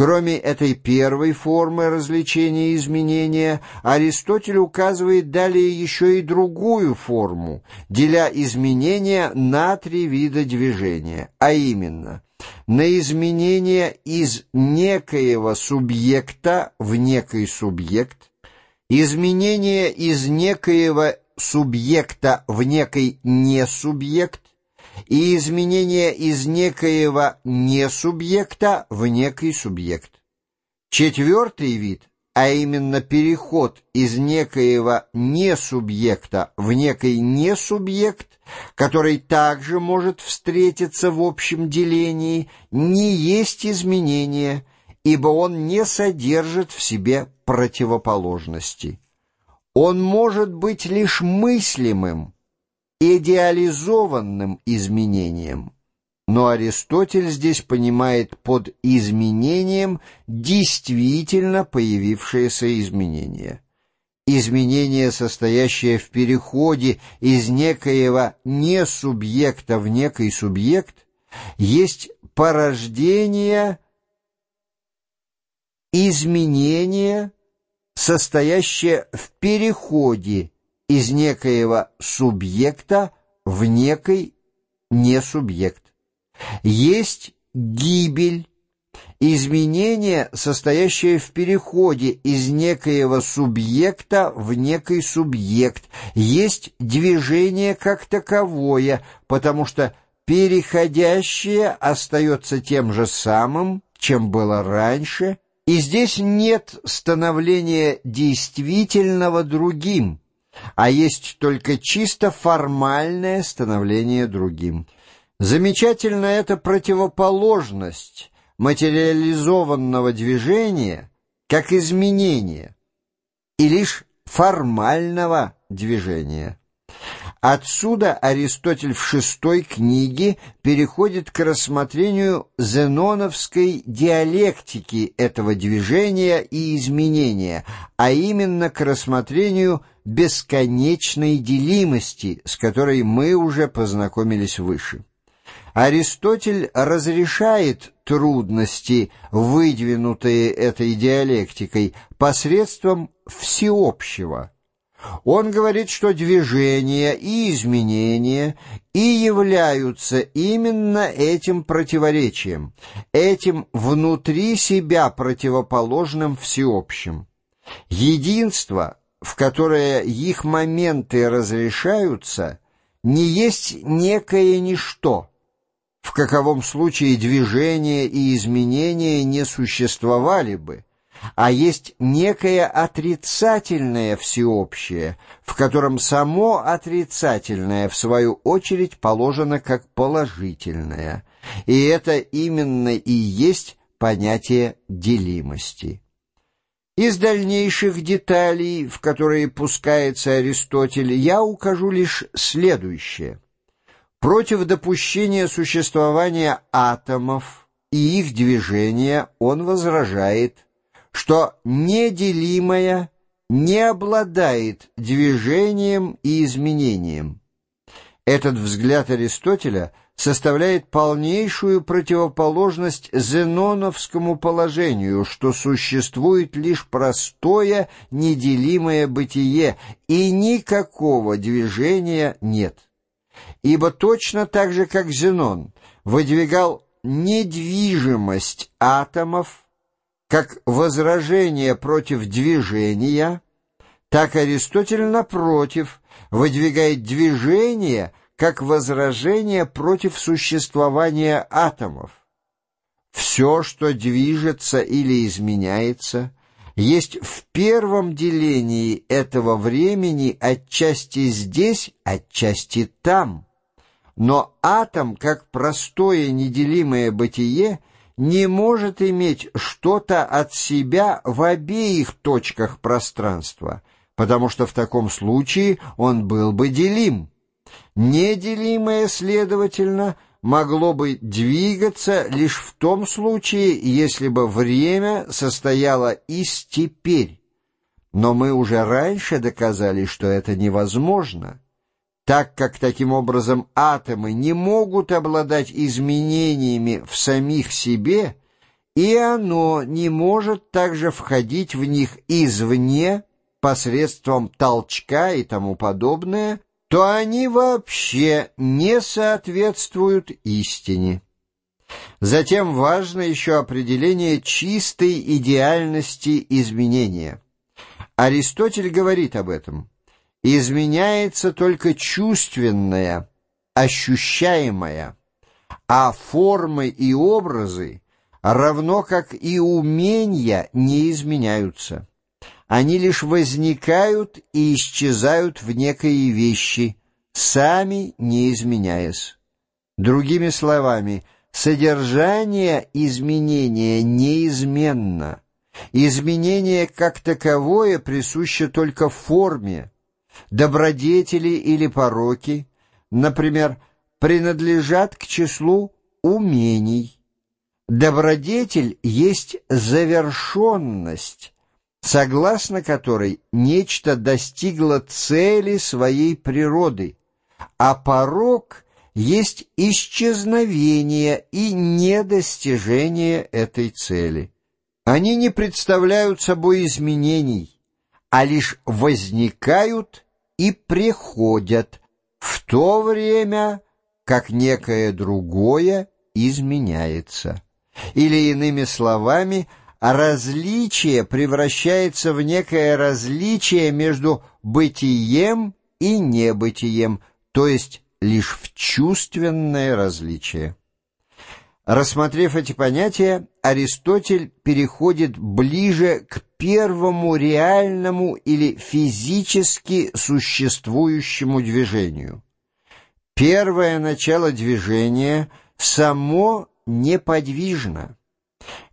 Кроме этой первой формы развлечения и изменения, Аристотель указывает далее еще и другую форму, деля изменения на три вида движения, а именно на изменение из некоего субъекта в некий субъект, изменение из некоего субъекта в некий несубъект, и изменение из некоего несубъекта в некий субъект. Четвертый вид, а именно переход из некоего несубъекта в некий несубъект, который также может встретиться в общем делении, не есть изменение, ибо он не содержит в себе противоположности. Он может быть лишь мыслимым, идеализованным изменением. Но Аристотель здесь понимает под изменением действительно появившееся изменение. Изменение, состоящее в переходе из некоего несубъекта в некий субъект, есть порождение изменения, состоящее в переходе из некоего субъекта в некий несубъект. Есть гибель, изменение, состоящее в переходе из некоего субъекта в некий субъект. Есть движение как таковое, потому что переходящее остается тем же самым, чем было раньше, и здесь нет становления действительного другим, а есть только чисто формальное становление другим. Замечательна эта противоположность материализованного движения как изменение и лишь формального движения. Отсюда Аристотель в шестой книге переходит к рассмотрению зеноновской диалектики этого движения и изменения, а именно к рассмотрению бесконечной делимости, с которой мы уже познакомились выше. Аристотель разрешает трудности, выдвинутые этой диалектикой, посредством всеобщего. Он говорит, что движения и изменения и являются именно этим противоречием, этим внутри себя противоположным всеобщим. Единство в которое их моменты разрешаются, не есть некое ничто, в каковом случае движение и изменения не существовали бы, а есть некое отрицательное всеобщее, в котором само отрицательное, в свою очередь, положено как положительное, и это именно и есть понятие делимости. Из дальнейших деталей, в которые пускается Аристотель, я укажу лишь следующее. Против допущения существования атомов и их движения он возражает, что неделимое не обладает движением и изменением. Этот взгляд Аристотеля – составляет полнейшую противоположность зеноновскому положению, что существует лишь простое неделимое бытие, и никакого движения нет. Ибо точно так же, как Зенон выдвигал недвижимость атомов, как возражение против движения, так Аристотель, напротив, выдвигает движение как возражение против существования атомов. Все, что движется или изменяется, есть в первом делении этого времени отчасти здесь, отчасти там. Но атом, как простое неделимое бытие, не может иметь что-то от себя в обеих точках пространства, потому что в таком случае он был бы делим. Неделимое, следовательно, могло бы двигаться лишь в том случае, если бы время состояло из «теперь». Но мы уже раньше доказали, что это невозможно, так как таким образом атомы не могут обладать изменениями в самих себе и оно не может также входить в них извне посредством толчка и тому подобное, то они вообще не соответствуют истине. Затем важно еще определение чистой идеальности изменения. Аристотель говорит об этом. Изменяется только чувственное, ощущаемое, а формы и образы, равно как и умения, не изменяются. Они лишь возникают и исчезают в некой вещи, сами не изменяясь. Другими словами, содержание изменения неизменно. Изменение как таковое присуще только форме. Добродетели или пороки, например, принадлежат к числу умений. Добродетель есть завершенность, согласно которой нечто достигло цели своей природы, а порок есть исчезновение и недостижение этой цели. Они не представляют собой изменений, а лишь возникают и приходят в то время, как некое другое изменяется. Или, иными словами, различие превращается в некое различие между бытием и небытием, то есть лишь в чувственное различие. Рассмотрев эти понятия, Аристотель переходит ближе к первому реальному или физически существующему движению. Первое начало движения само неподвижно.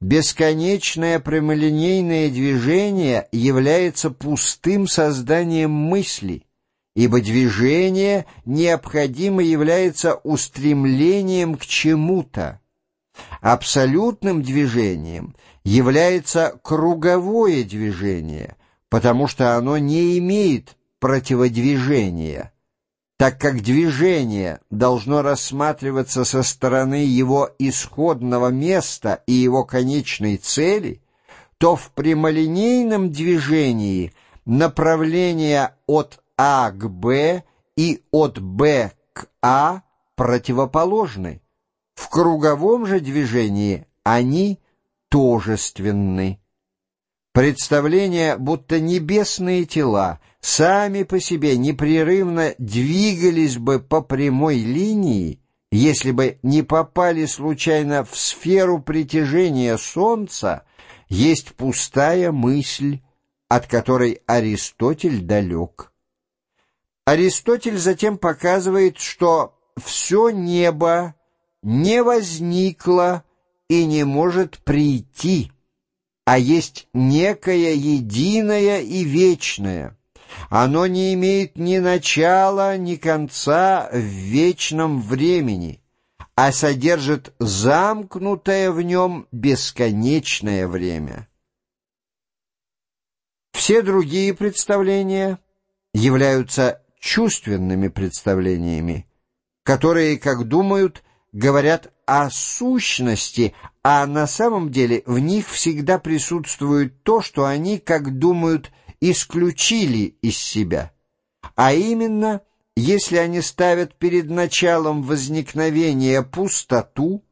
Бесконечное прямолинейное движение является пустым созданием мысли, ибо движение необходимо является устремлением к чему-то. Абсолютным движением является круговое движение, потому что оно не имеет противодвижения так как движение должно рассматриваться со стороны его исходного места и его конечной цели, то в прямолинейном движении направления от А к Б и от Б к А противоположны. В круговом же движении они тожественны. Представление, будто небесные тела сами по себе непрерывно двигались бы по прямой линии, если бы не попали случайно в сферу притяжения Солнца, есть пустая мысль, от которой Аристотель далек. Аристотель затем показывает, что все небо не возникло и не может прийти, а есть некое единое и вечное. Оно не имеет ни начала, ни конца в вечном времени, а содержит замкнутое в нем бесконечное время. Все другие представления являются чувственными представлениями, которые, как думают, говорят о сущности, а на самом деле в них всегда присутствует то, что они, как думают, исключили из себя. А именно, если они ставят перед началом возникновения пустоту,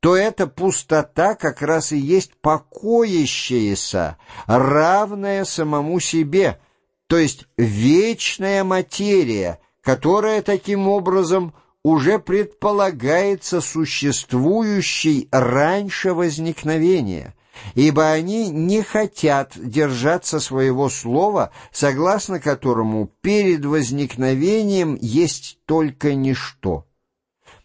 то эта пустота как раз и есть покоящаяся, равная самому себе, то есть вечная материя, которая таким образом – уже предполагается существующей раньше возникновения, ибо они не хотят держаться своего слова, согласно которому перед возникновением есть только ничто.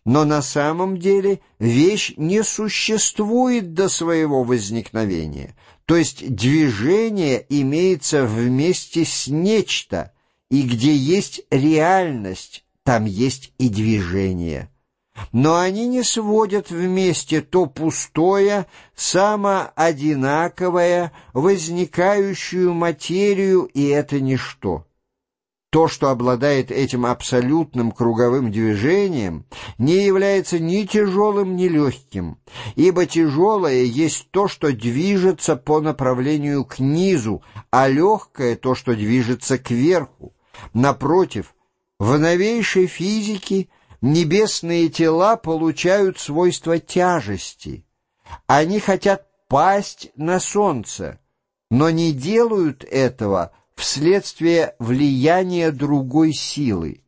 Но на самом деле вещь не существует до своего возникновения, то есть движение имеется вместе с нечто, и где есть реальность, там есть и движение. Но они не сводят вместе то пустое, самоодинаковое, возникающую материю, и это ничто. То, что обладает этим абсолютным круговым движением, не является ни тяжелым, ни легким, ибо тяжелое есть то, что движется по направлению к низу, а легкое — то, что движется кверху. Напротив, в новейшей физике небесные тела получают свойство тяжести. Они хотят пасть на солнце, но не делают этого — вследствие влияния другой силы.